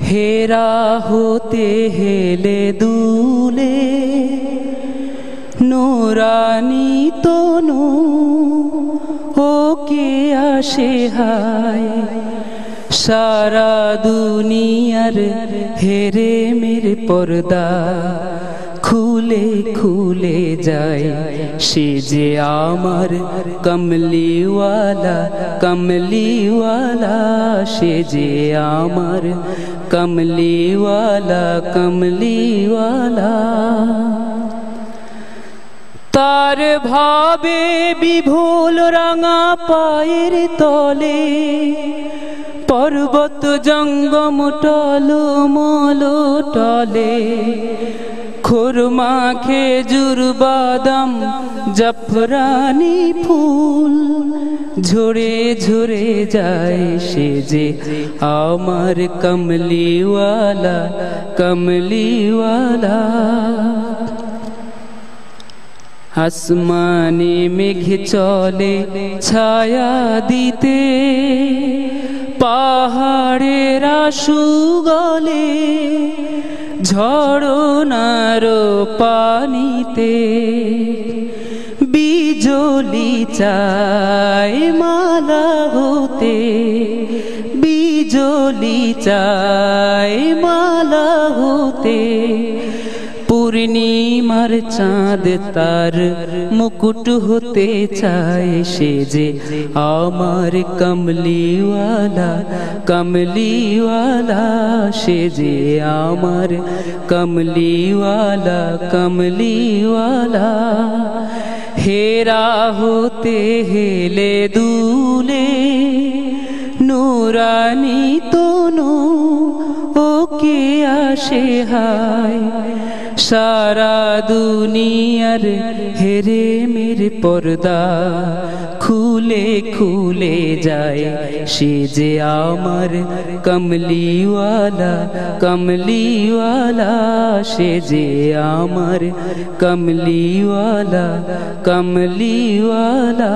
হেরা হতে হেলে দুলে নোরানি তনু ওকে আসে হায়। সারা দুনিয়ার হেরে মেরে পর্দা খুলে খুলে যায়। সে যে আমার কমলিওয়ালা কমলিওয়ালা, সে যে আমার কমলিওয়ালা কমলিওয়ালা। তার ভাবে বিভুল রাঙা পায়ের তলে, পর্বত জঙ্গম টলো মলো টলে। খুরমা খেজুর বাদাম জাফরানি ফুল ঝরে ঝরে যায় সে যে আমার কমলিওয়ালা কমলিওয়ালা আসমানে মেঘ চলে ছায়া দিতে পাহাড়ের সুগলে ঝড়নার পানিতে বিজলি চাই মালা হতে বিজলি চাই মালা হতে পূর্ণিমার চাঁদ তার মুকুট হতে চায় সে যে আমার কমলিওয়ালা কমলিওয়ালা সে যে আমার কমলিওয়ালা কমলিওয়ালা হেরা হতে হেলে দুলে, নুরানি তনু আসে হায়। সারা দুনিয়ার হেরে মেরে পর্দা খুলে খুলে যায়। সে যে আমার কমলিওয়ালা কমলিওয়ালা, সে যে আমার কমলিওয়ালা কমলিওয়ালা।